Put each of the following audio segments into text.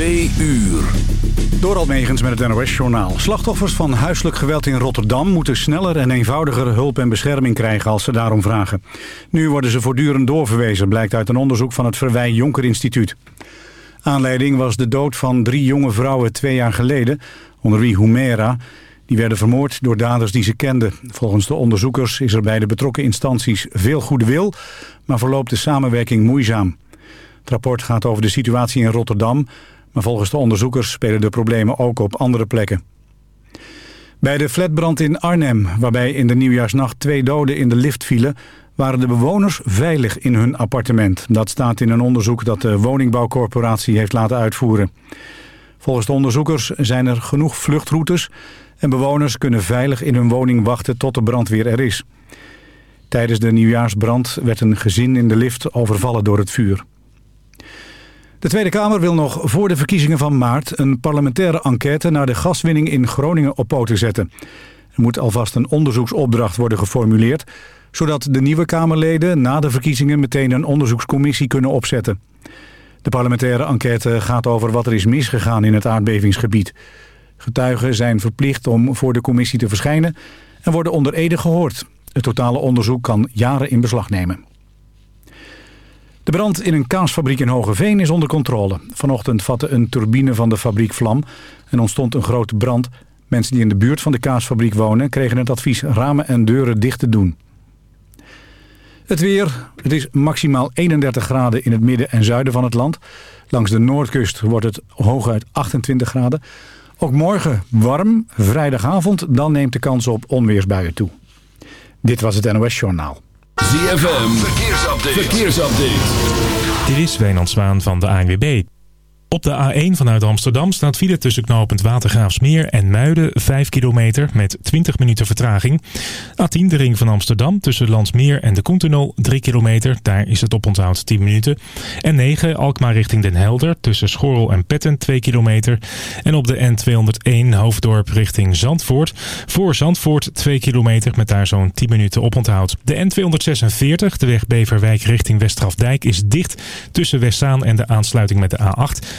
Twee uur. Door Almegens met het NOS-journaal. Slachtoffers van huiselijk geweld in Rotterdam moeten sneller en eenvoudiger hulp en bescherming krijgen als ze daarom vragen. Nu worden ze voortdurend doorverwezen, blijkt uit een onderzoek van het Verwij Jonker Instituut. Aanleiding was de dood van drie jonge vrouwen twee jaar geleden, onder wie Humera. Die werden vermoord door daders die ze kenden. Volgens de onderzoekers is er bij de betrokken instanties veel goede wil, maar verloopt de samenwerking moeizaam. Het rapport gaat over de situatie in Rotterdam, maar volgens de onderzoekers spelen de problemen ook op andere plekken. Bij de flatbrand in Arnhem, waarbij in de nieuwjaarsnacht twee doden in de lift vielen, waren de bewoners veilig in hun appartement. Dat staat in een onderzoek dat de woningbouwcorporatie heeft laten uitvoeren. Volgens de onderzoekers zijn er genoeg vluchtroutes en bewoners kunnen veilig in hun woning wachten tot de brandweer er is. Tijdens de nieuwjaarsbrand werd een gezin in de lift overvallen door het vuur. De Tweede Kamer wil nog voor de verkiezingen van maart... een parlementaire enquête naar de gaswinning in Groningen op poten zetten. Er moet alvast een onderzoeksopdracht worden geformuleerd... zodat de nieuwe Kamerleden na de verkiezingen meteen een onderzoekscommissie kunnen opzetten. De parlementaire enquête gaat over wat er is misgegaan in het aardbevingsgebied. Getuigen zijn verplicht om voor de commissie te verschijnen... en worden onder ede gehoord. Het totale onderzoek kan jaren in beslag nemen. De brand in een kaasfabriek in Hogeveen is onder controle. Vanochtend vatte een turbine van de fabriek vlam en ontstond een grote brand. Mensen die in de buurt van de kaasfabriek wonen kregen het advies ramen en deuren dicht te doen. Het weer. Het is maximaal 31 graden in het midden en zuiden van het land. Langs de noordkust wordt het hooguit 28 graden. Ook morgen warm, vrijdagavond, dan neemt de kans op onweersbuien toe. Dit was het NOS Journaal. ZFM, verkeersupdate. verkeersupdate. Dit is Wijnand Zwaan van de ANWB. Op de A1 vanuit Amsterdam staat file tussen knooppunt Watergraafsmeer en Muiden 5 kilometer met 20 minuten vertraging. A10 de ring van Amsterdam tussen Landsmeer en de Koentunnel 3 kilometer. Daar is het oponthoud 10 minuten. En 9 Alkmaar richting Den Helder tussen Schorrel en Petten 2 kilometer. En op de N201 Hoofddorp richting Zandvoort. Voor Zandvoort 2 kilometer met daar zo'n 10 minuten oponthoud. De N246, de weg Beverwijk richting Westgrafdijk, is dicht tussen Westzaan en de aansluiting met de A8.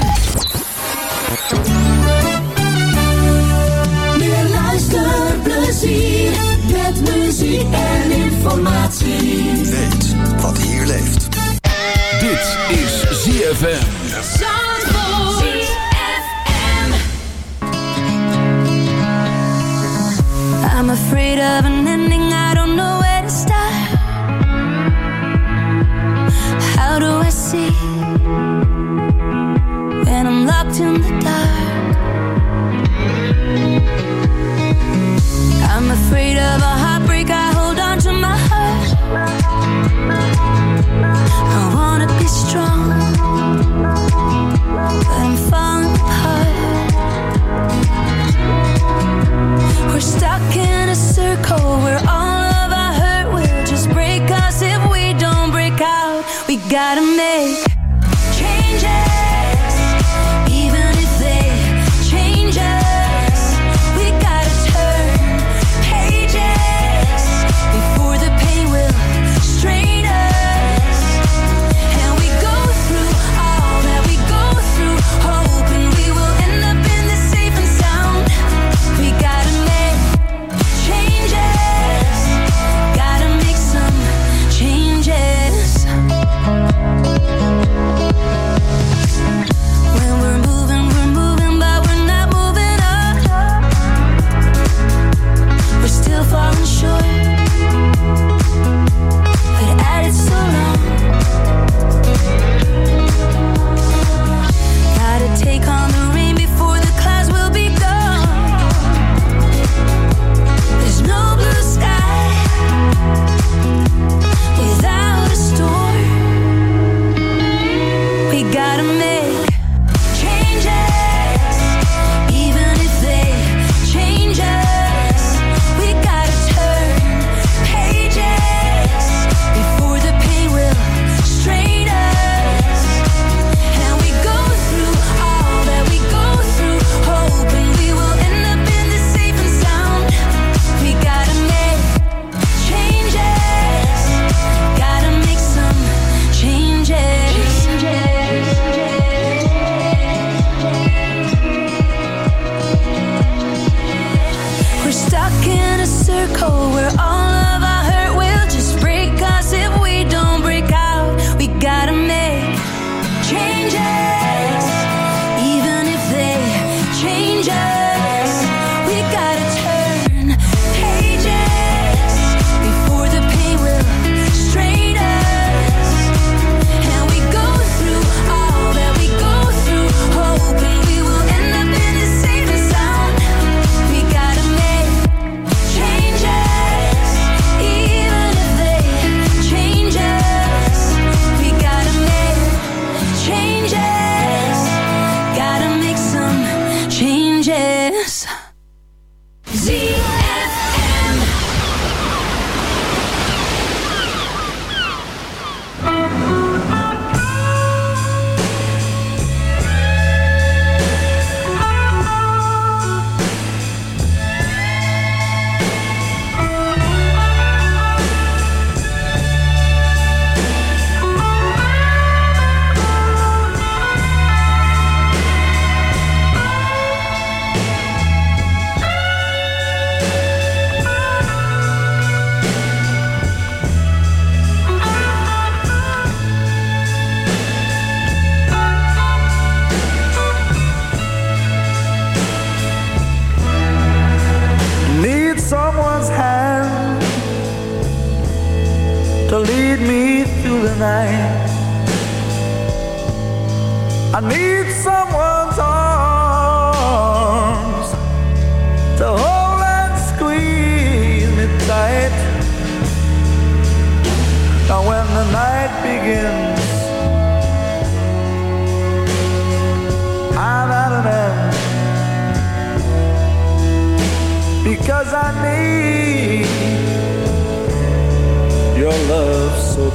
Muziek en informatie. Weet wat hier leeft. Dit is ZFM. I'm afraid of an ending, I don't know where to start. How do I see when I'm locked in the gotta make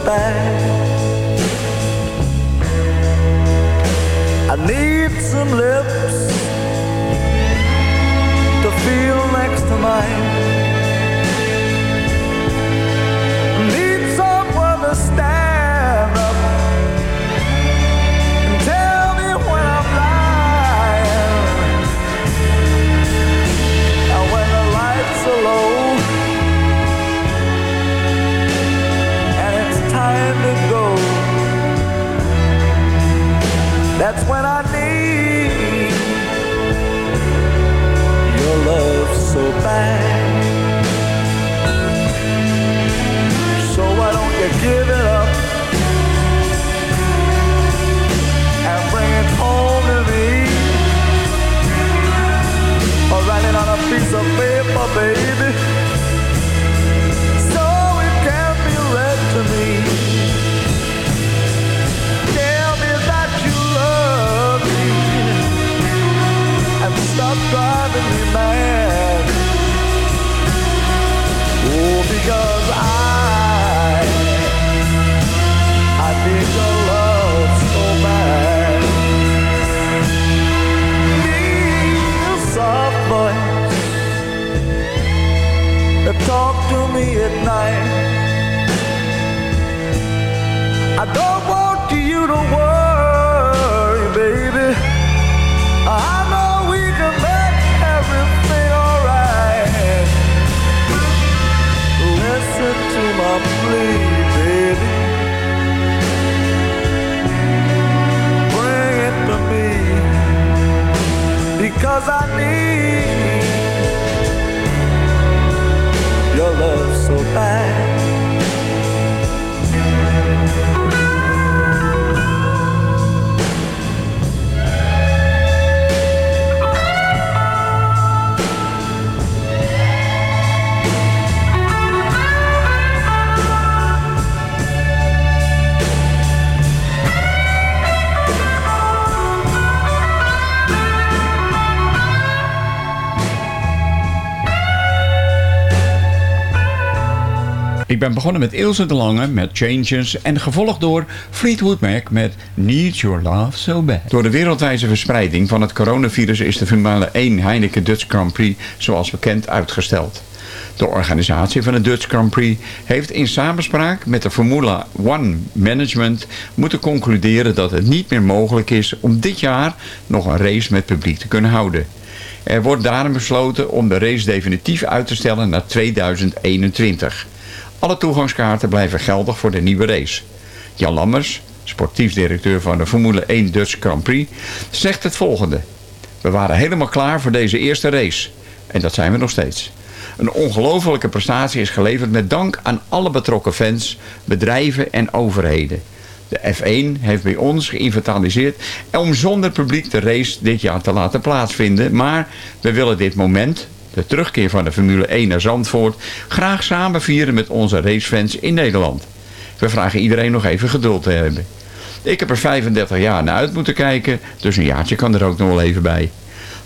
love don't want you to worry, baby. I know we can make everything alright. Listen to my plea, baby. Bring it to me because I need Ik ben begonnen met Ilse de Lange met Changes en gevolgd door Fleetwood Mac met Need Your Love So Bad. Door de wereldwijze verspreiding van het coronavirus is de Formule 1 Heineken Dutch Grand Prix zoals bekend uitgesteld. De organisatie van de Dutch Grand Prix heeft in samenspraak met de Formula One Management moeten concluderen dat het niet meer mogelijk is om dit jaar nog een race met publiek te kunnen houden. Er wordt daarom besloten om de race definitief uit te stellen naar 2021. Alle toegangskaarten blijven geldig voor de nieuwe race. Jan Lammers, sportief directeur van de Formule 1 Dutch Grand Prix, zegt het volgende. We waren helemaal klaar voor deze eerste race. En dat zijn we nog steeds. Een ongelofelijke prestatie is geleverd met dank aan alle betrokken fans, bedrijven en overheden. De F1 heeft bij ons geïnventariseerd om zonder publiek de race dit jaar te laten plaatsvinden. Maar we willen dit moment, de terugkeer van de Formule 1 naar Zandvoort, graag samen vieren met onze racefans in Nederland. We vragen iedereen nog even geduld te hebben. Ik heb er 35 jaar naar uit moeten kijken, dus een jaartje kan er ook nog wel even bij.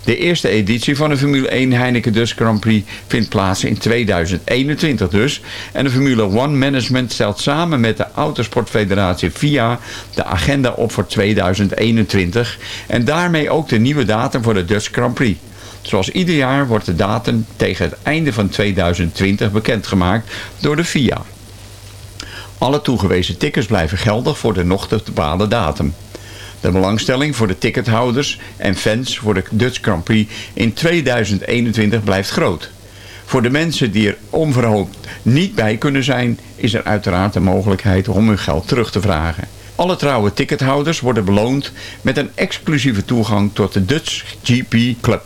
De eerste editie van de Formule 1 Heineken Dutch Grand Prix vindt plaats in 2021 dus. En de Formule 1 Management stelt samen met de Autosportfederatie FIA de agenda op voor 2021. En daarmee ook de nieuwe datum voor de Dutch Grand Prix. Zoals ieder jaar wordt de datum tegen het einde van 2020 bekendgemaakt door de FIA. Alle toegewezen tickets blijven geldig voor de nog te bepalen datum. De belangstelling voor de tickethouders en fans voor de Dutch Grand Prix in 2021 blijft groot. Voor de mensen die er onverhoopt niet bij kunnen zijn, is er uiteraard de mogelijkheid om hun geld terug te vragen. Alle trouwe tickethouders worden beloond met een exclusieve toegang tot de Dutch GP Club.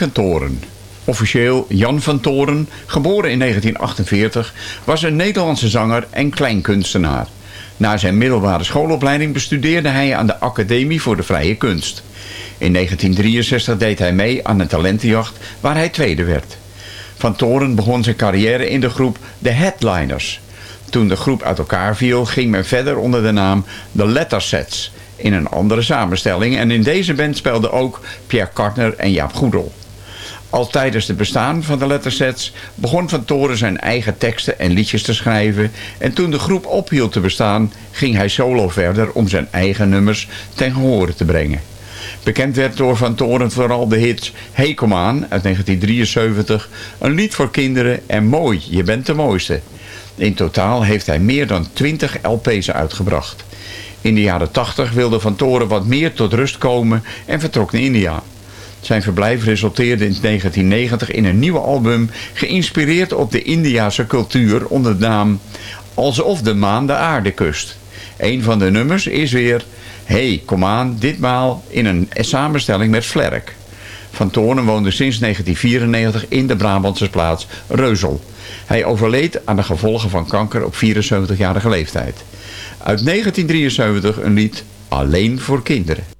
Van Toren. Officieel Jan van Toren, geboren in 1948, was een Nederlandse zanger en kleinkunstenaar. Na zijn middelbare schoolopleiding bestudeerde hij aan de Academie voor de Vrije Kunst. In 1963 deed hij mee aan een talentenjacht waar hij tweede werd. Van Toren begon zijn carrière in de groep The Headliners. Toen de groep uit elkaar viel, ging men verder onder de naam The Lettersets in een andere samenstelling en in deze band speelden ook Pierre Kartner en Jaap Goedel. Al tijdens het bestaan van de lettersets begon Van Toren zijn eigen teksten en liedjes te schrijven en toen de groep ophield te bestaan ging hij solo verder om zijn eigen nummers ten gehore te brengen. Bekend werd door Van Toren vooral de hits Hey Kom Aan uit 1973, Een lied voor kinderen en Mooi, je bent de mooiste. In totaal heeft hij meer dan 20 LP's uitgebracht. In de jaren 80 wilde Van Toren wat meer tot rust komen en vertrok naar India. Zijn verblijf resulteerde in 1990 in een nieuwe album... geïnspireerd op de Indiase cultuur onder de naam... Alsof de maan de aarde kust. Een van de nummers is weer... Hey, kom aan, ditmaal in een samenstelling met Flerk. Van Toornen woonde sinds 1994 in de Brabantse plaats Reuzel. Hij overleed aan de gevolgen van kanker op 74-jarige leeftijd. Uit 1973 een lied Alleen voor kinderen.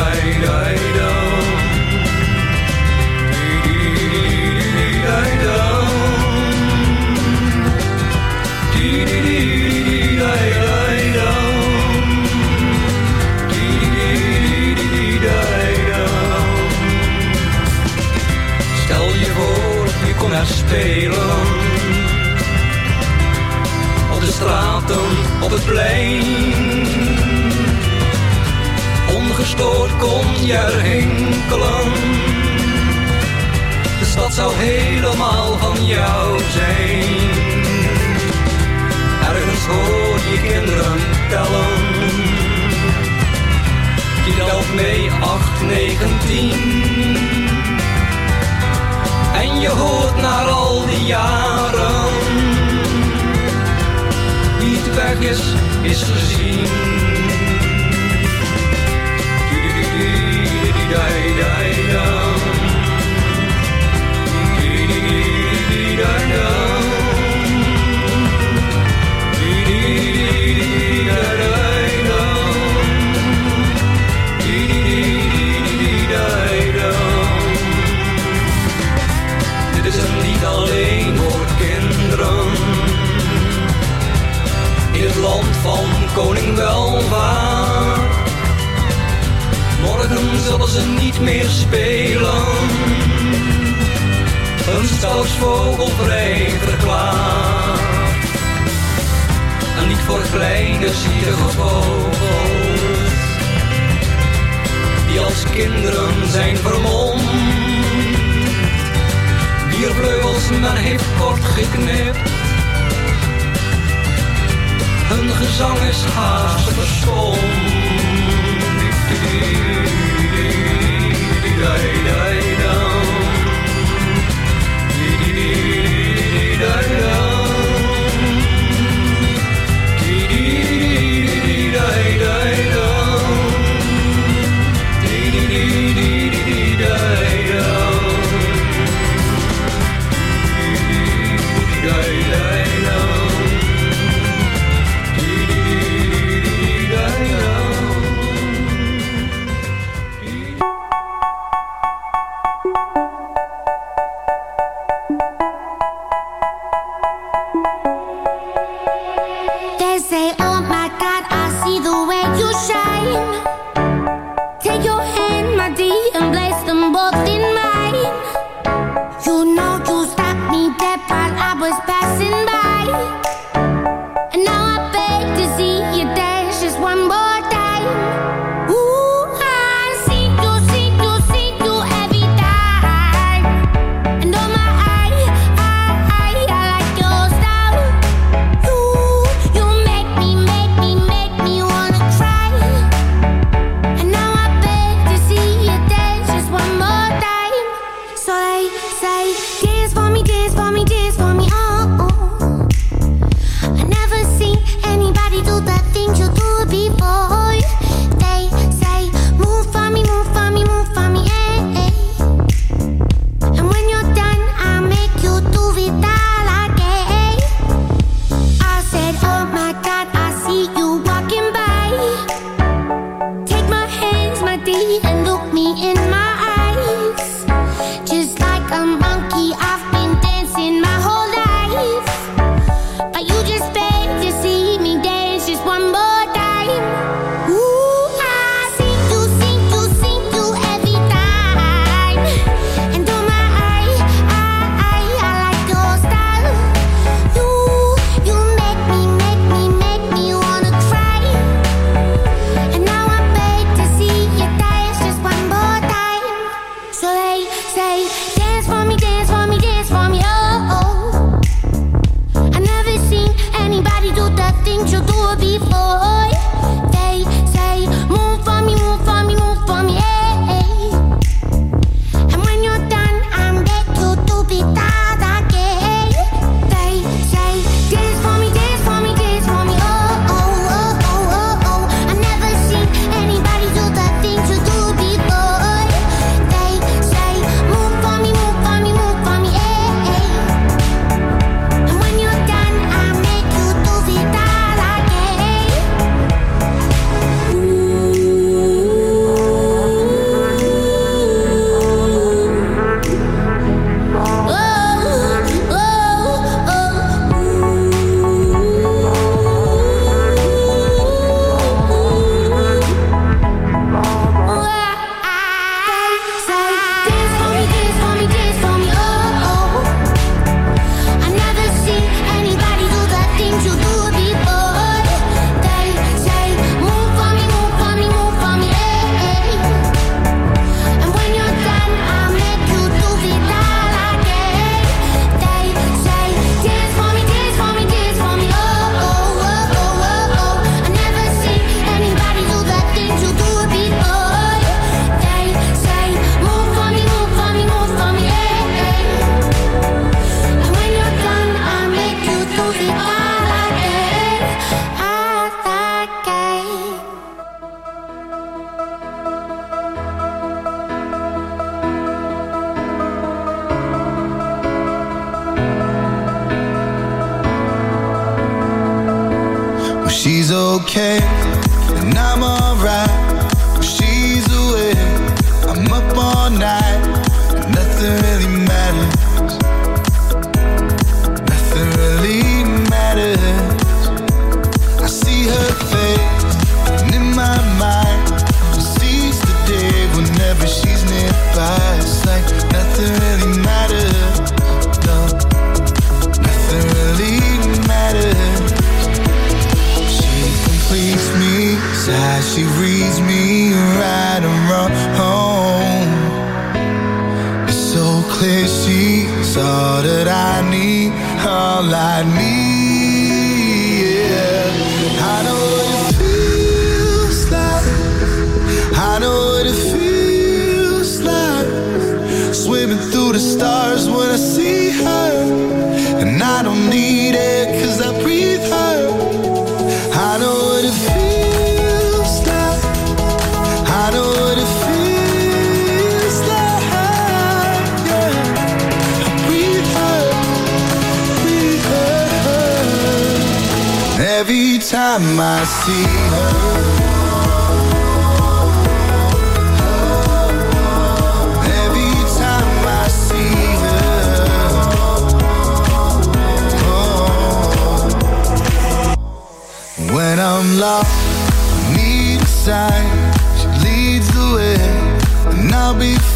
ay. Kort geknipt. Hun gezang is haast verstomd. In my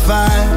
fight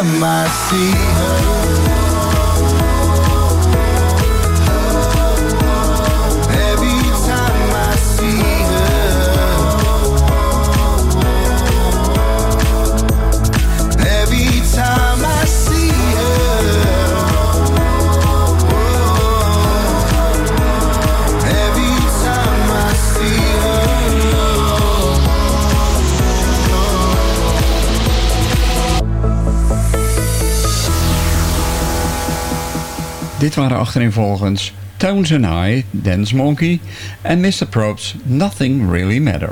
my seat Dit waren achtereenvolgens Tones and I, Dance Monkey en Mr. Probst, Nothing Really Matter.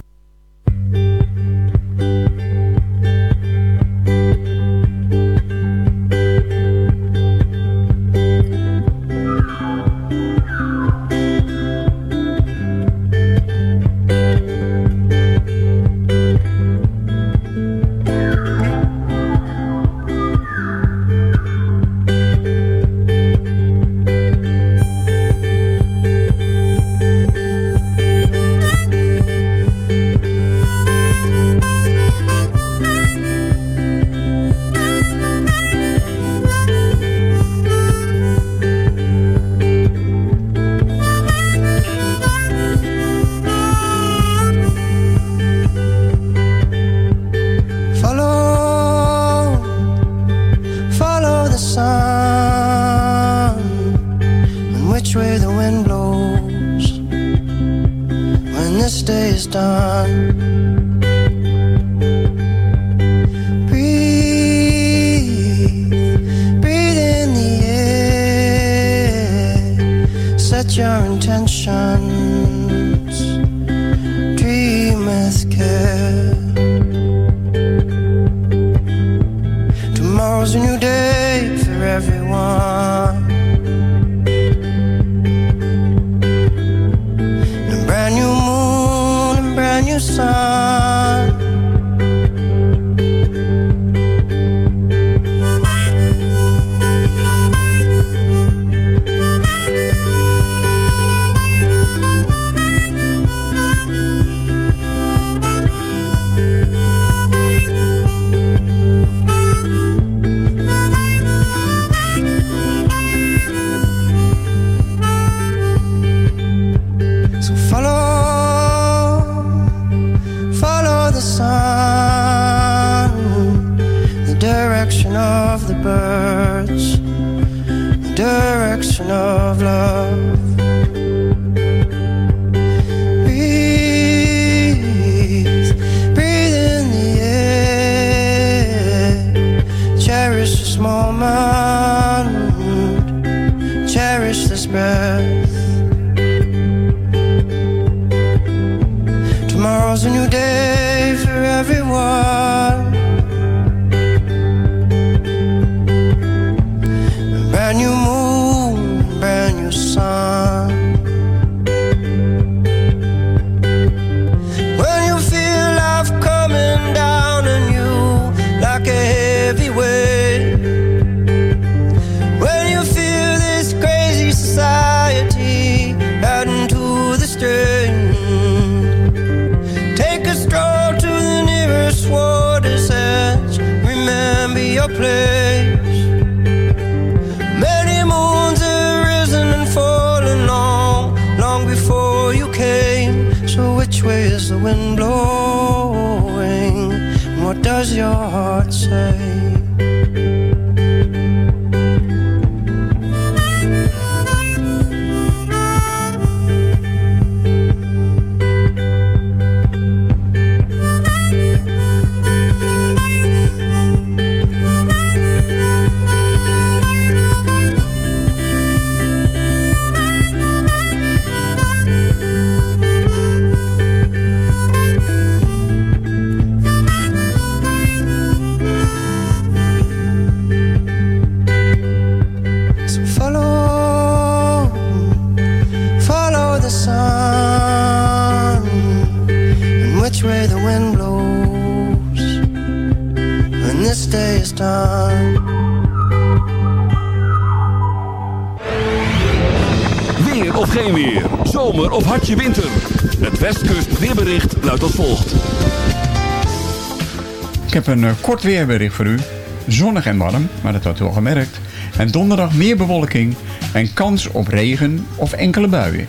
Een eh, kort weerbericht voor u. Zonnig en warm, maar dat had u al gemerkt. En donderdag meer bewolking en kans op regen of enkele buien.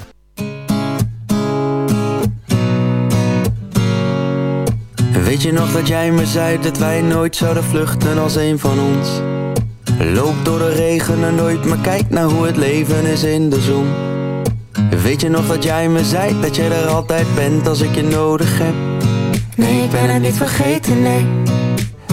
Weet je nog dat jij me zei dat wij nooit zouden vluchten als een van ons? Loop door de regen en nooit, maar kijk naar hoe het leven is in de zon. Weet je nog dat jij me zei dat jij er altijd bent als ik je nodig heb? Nee, ik ben het niet vergeten, nee.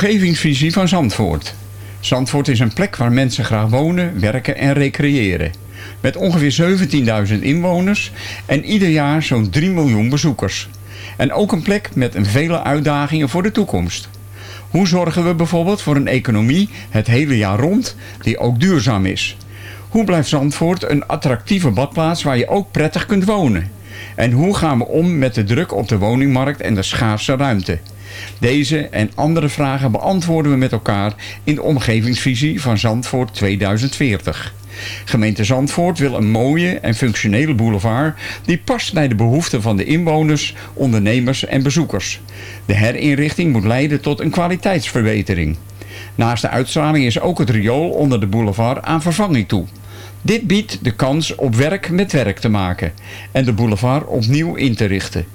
omgevingsvisie van Zandvoort. Zandvoort is een plek waar mensen graag wonen, werken en recreëren. Met ongeveer 17.000 inwoners en ieder jaar zo'n 3 miljoen bezoekers. En ook een plek met een vele uitdagingen voor de toekomst. Hoe zorgen we bijvoorbeeld voor een economie het hele jaar rond die ook duurzaam is? Hoe blijft Zandvoort een attractieve badplaats waar je ook prettig kunt wonen? En hoe gaan we om met de druk op de woningmarkt en de schaarse ruimte? Deze en andere vragen beantwoorden we met elkaar in de omgevingsvisie van Zandvoort 2040. Gemeente Zandvoort wil een mooie en functionele boulevard die past bij de behoeften van de inwoners, ondernemers en bezoekers. De herinrichting moet leiden tot een kwaliteitsverbetering. Naast de uitstraling is ook het riool onder de boulevard aan vervanging toe. Dit biedt de kans op werk met werk te maken en de boulevard opnieuw in te richten.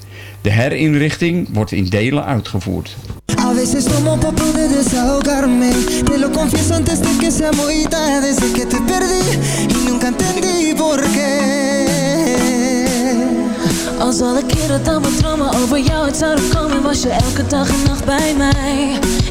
De herinrichting wordt in delen uitgevoerd. A veces tomo pa poder desahogarme. Te lo confieso antes de que sea muy tarde. Desde que te perdí y nunca entendí por qué. Als alle keren dat mijn dromen over jou uit zouden komen Was je elke dag en nacht bij mij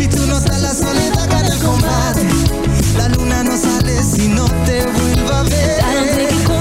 Si tú no estás la soledad gana el combate. La luna no sale si no te vuelva a ver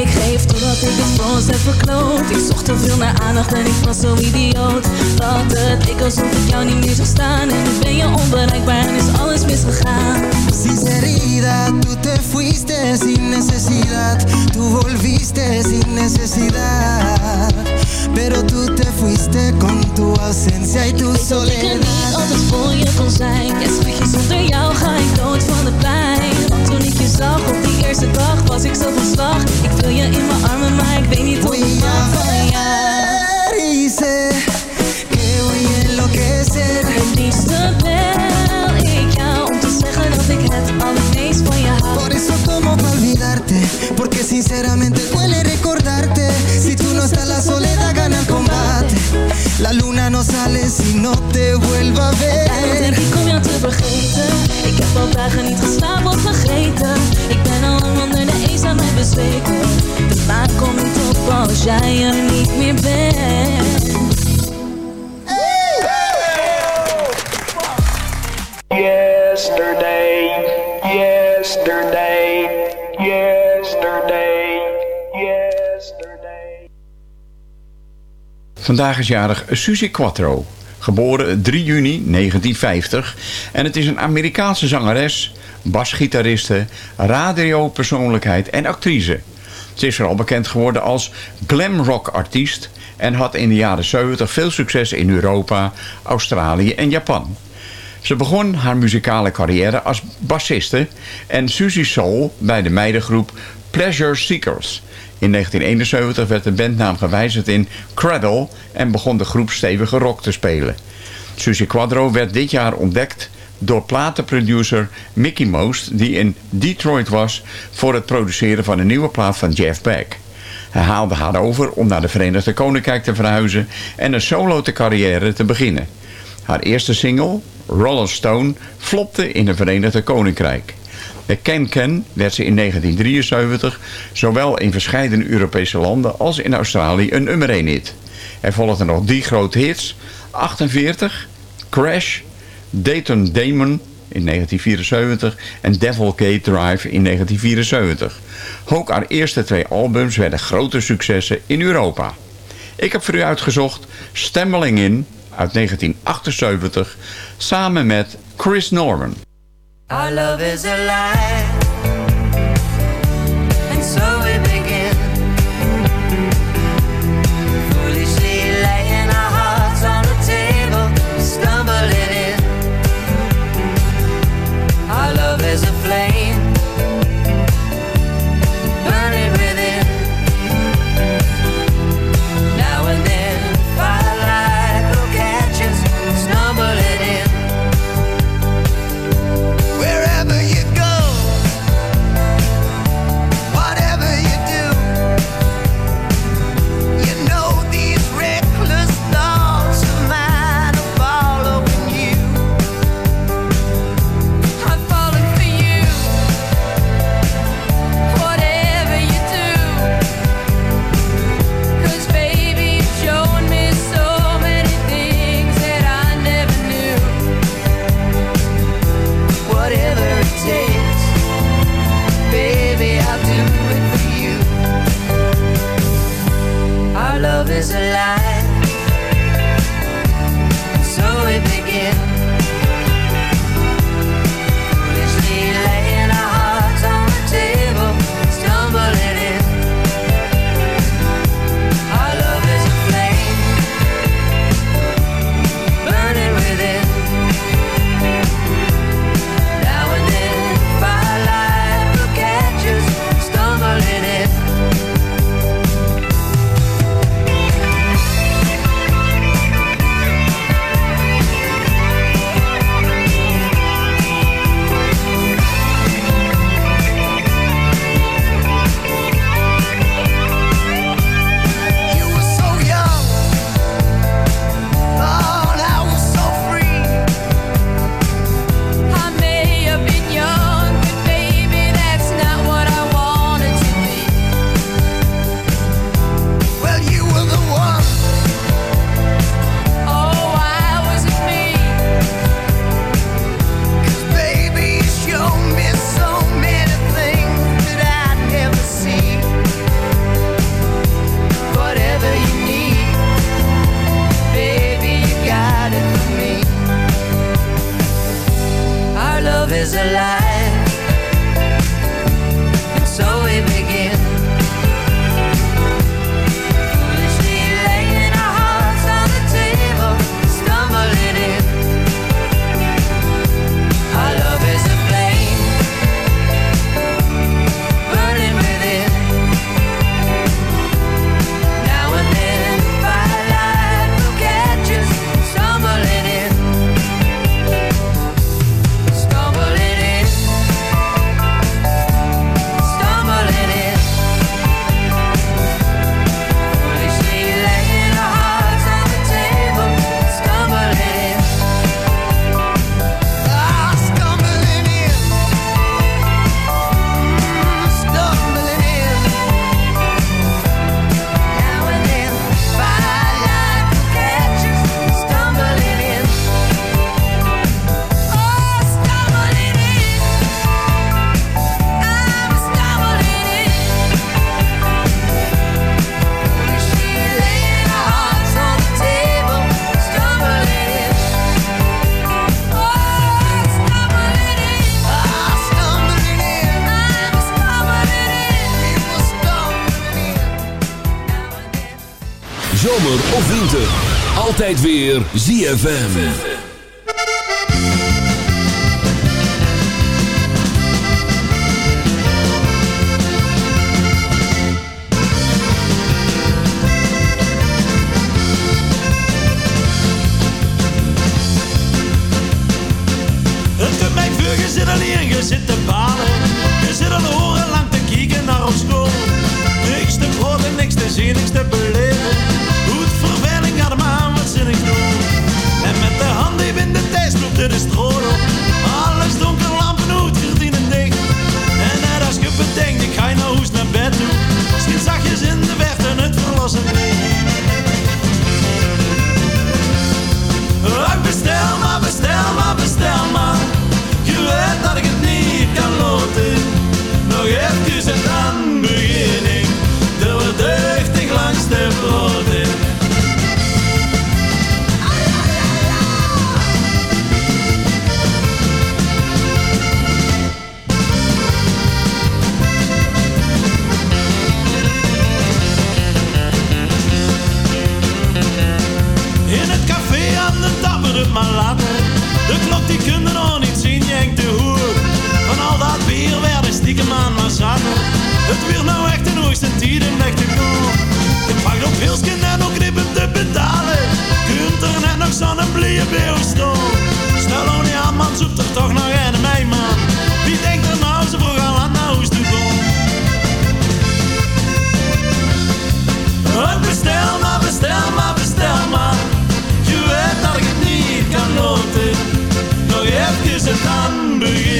Ik geef totdat ik het voor ons heb verkloot. Ik zocht te veel naar aandacht en ik was zo idioot. Dat het ik alsof ik jou niet meer zou staan. En nu ben je onbereikbaar en is alles misgegaan. Sinceridad, tú te fuiste sin necesidad. Tú volviste sin necesidad. Pero tú te fuiste con tu ausencia y tu Ik dat ik er niet soledad. altijd voor je kon zijn. Ja schatje, zonder jou ga ik dood van de pijn je zag op die eerste dag was ik zo van slag. Ik wil je in mijn armen, maar ik weet niet of ik mag van jou sé que voy a enloquecer Het liefste bel ik jou om te zeggen dat ik het allermeest van je hou amarte, porque sinceramente duele recordarte. Si tú no estás, la soledad gana el combate. La luna no sale si no te vuelva a ver. Daarom denk ik om jou te vergeten. Ik heb al dagen niet geslapen of vergeten. Ik ben al lang onder de eenzaamheid bezweken. De maan komt niet op als jij er niet meer bent. Yesterday, yesterday. Vandaag is jarig Suzy Quattro, geboren 3 juni 1950. En het is een Amerikaanse zangeres, basgitariste, radiopersoonlijkheid en actrice. Ze is vooral bekend geworden als glamrock artiest en had in de jaren 70 veel succes in Europa, Australië en Japan. Ze begon haar muzikale carrière als bassiste en Suzy Soul bij de meidengroep Pleasure Seekers. In 1971 werd de bandnaam gewijzigd in Cradle en begon de groep stevige rock te spelen. Suzy Quadro werd dit jaar ontdekt door platenproducer Mickey Most... die in Detroit was voor het produceren van een nieuwe plaat van Jeff Beck. Hij haalde haar over om naar de Verenigde Koninkrijk te verhuizen... en een solo te carrière te beginnen. Haar eerste single, Rolling Stone, flopte in het Verenigde Koninkrijk. Met Ken Ken werd ze in 1973 zowel in verschillende Europese landen als in Australië een nummer 1 hit. Er volgden nog drie grote hits, 48, Crash, Dayton Damon in 1974 en Devil Gate Drive in 1974. Ook haar eerste twee albums werden grote successen in Europa. Ik heb voor u uitgezocht Stammeling In uit 1978 samen met Chris Norman. Our love is a zomer of winter. Altijd weer ZFM. Het doet mij vuur, je zit alleen, je zit te balen. Je zit al horen lang te kijken naar op school. Niks te horen, niks te zien, niks te dan begin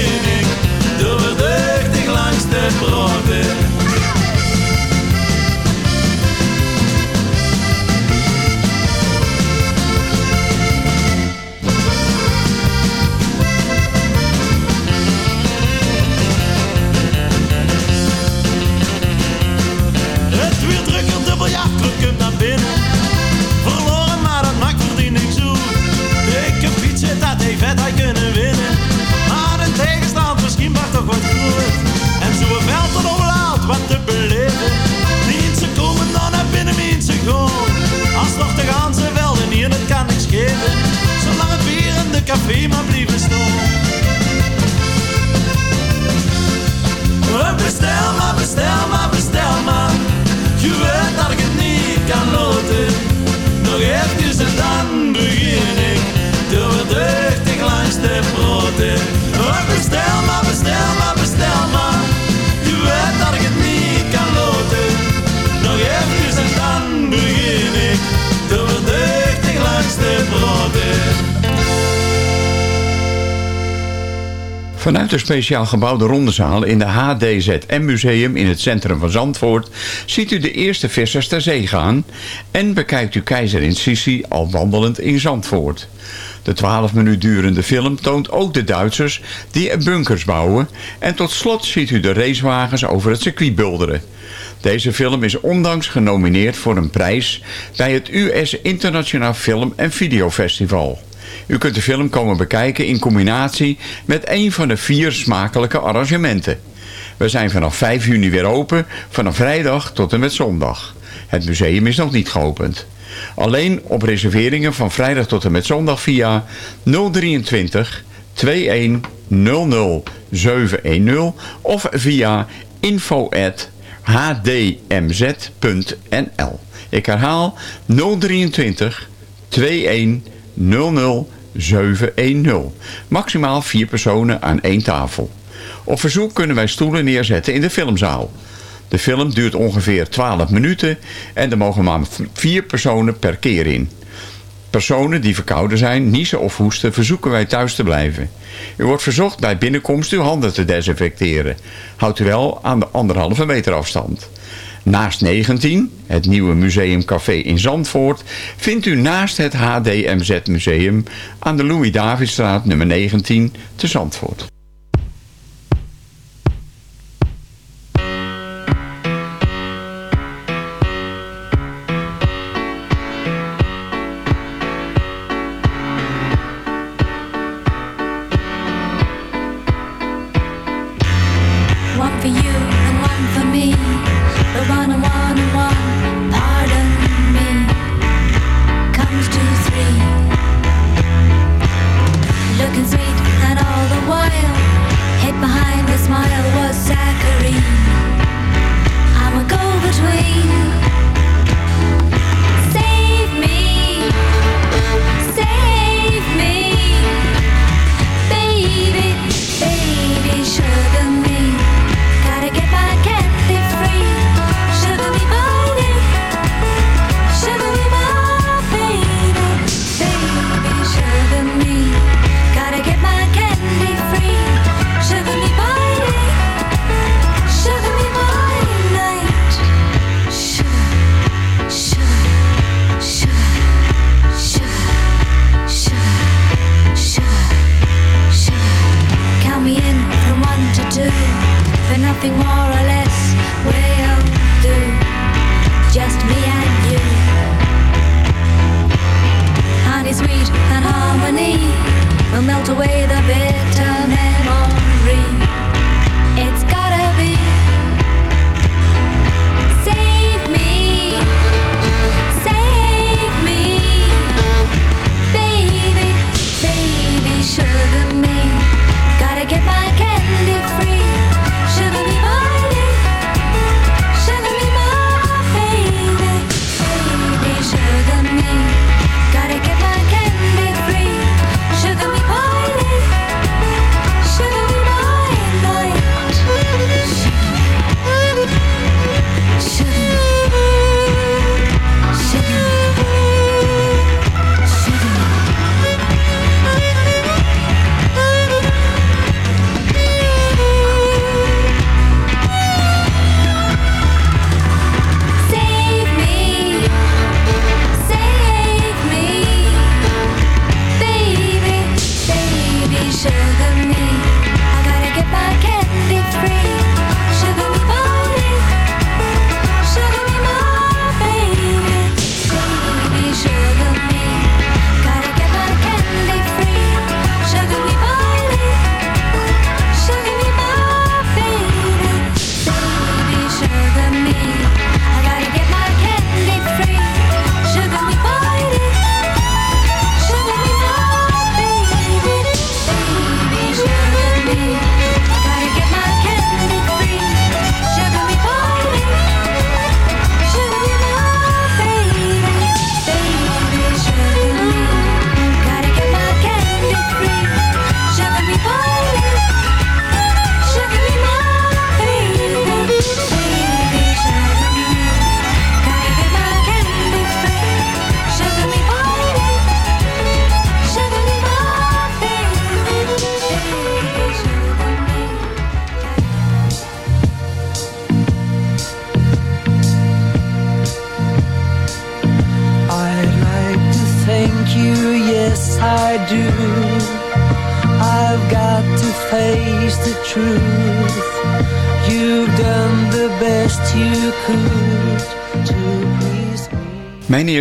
speciaal gebouwde rondezaal in de HDZM Museum in het centrum van Zandvoort ziet u de eerste vissers ter zee gaan en bekijkt u keizerin Sissi al wandelend in Zandvoort. De 12 minuut durende film toont ook de Duitsers die bunkers bouwen en tot slot ziet u de racewagens over het circuit bulderen. Deze film is ondanks genomineerd voor een prijs bij het US Internationaal Film en Videofestival. U kunt de film komen bekijken in combinatie met een van de vier smakelijke arrangementen. We zijn vanaf 5 juni weer open, vanaf vrijdag tot en met zondag. Het museum is nog niet geopend. Alleen op reserveringen van vrijdag tot en met zondag via 023 2100 710 of via info hdmz.nl. Ik herhaal 023 2100 710. Maximaal vier personen aan één tafel. Op verzoek kunnen wij stoelen neerzetten in de filmzaal. De film duurt ongeveer 12 minuten en er mogen maar vier personen per keer in. Personen die verkouden zijn, niezen of hoesten, verzoeken wij thuis te blijven. U wordt verzocht bij binnenkomst uw handen te desinfecteren. Houdt u wel aan de anderhalve meter afstand. Naast 19, het nieuwe museumcafé in Zandvoort, vindt u naast het HDMZ Museum aan de Louis-Davidstraat nummer 19 te Zandvoort.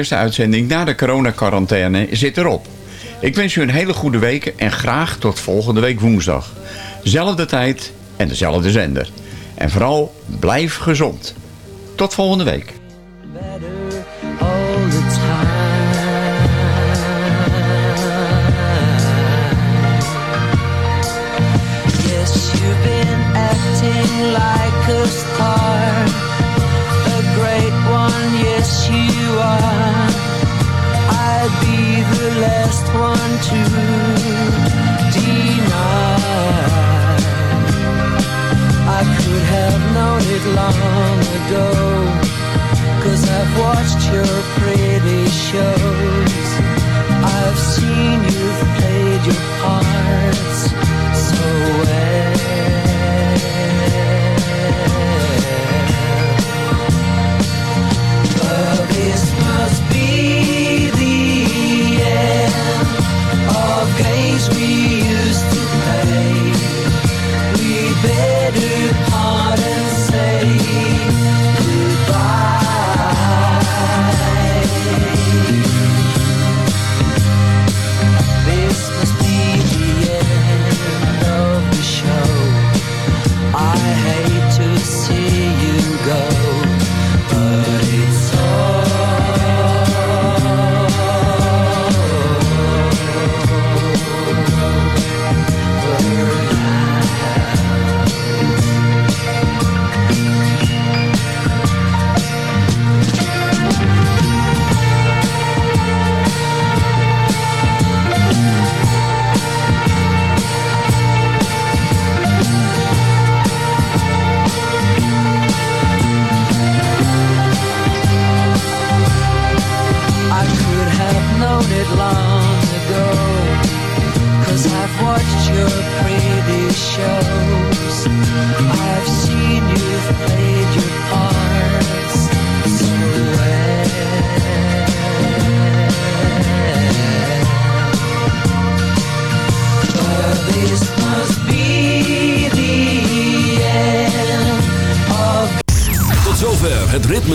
eerste uitzending na de coronacarantaine zit erop. Ik wens u een hele goede week en graag tot volgende week woensdag. Zelfde tijd en dezelfde zender. En vooral blijf gezond. Tot volgende week. long ago Cause I've watched your pretty show.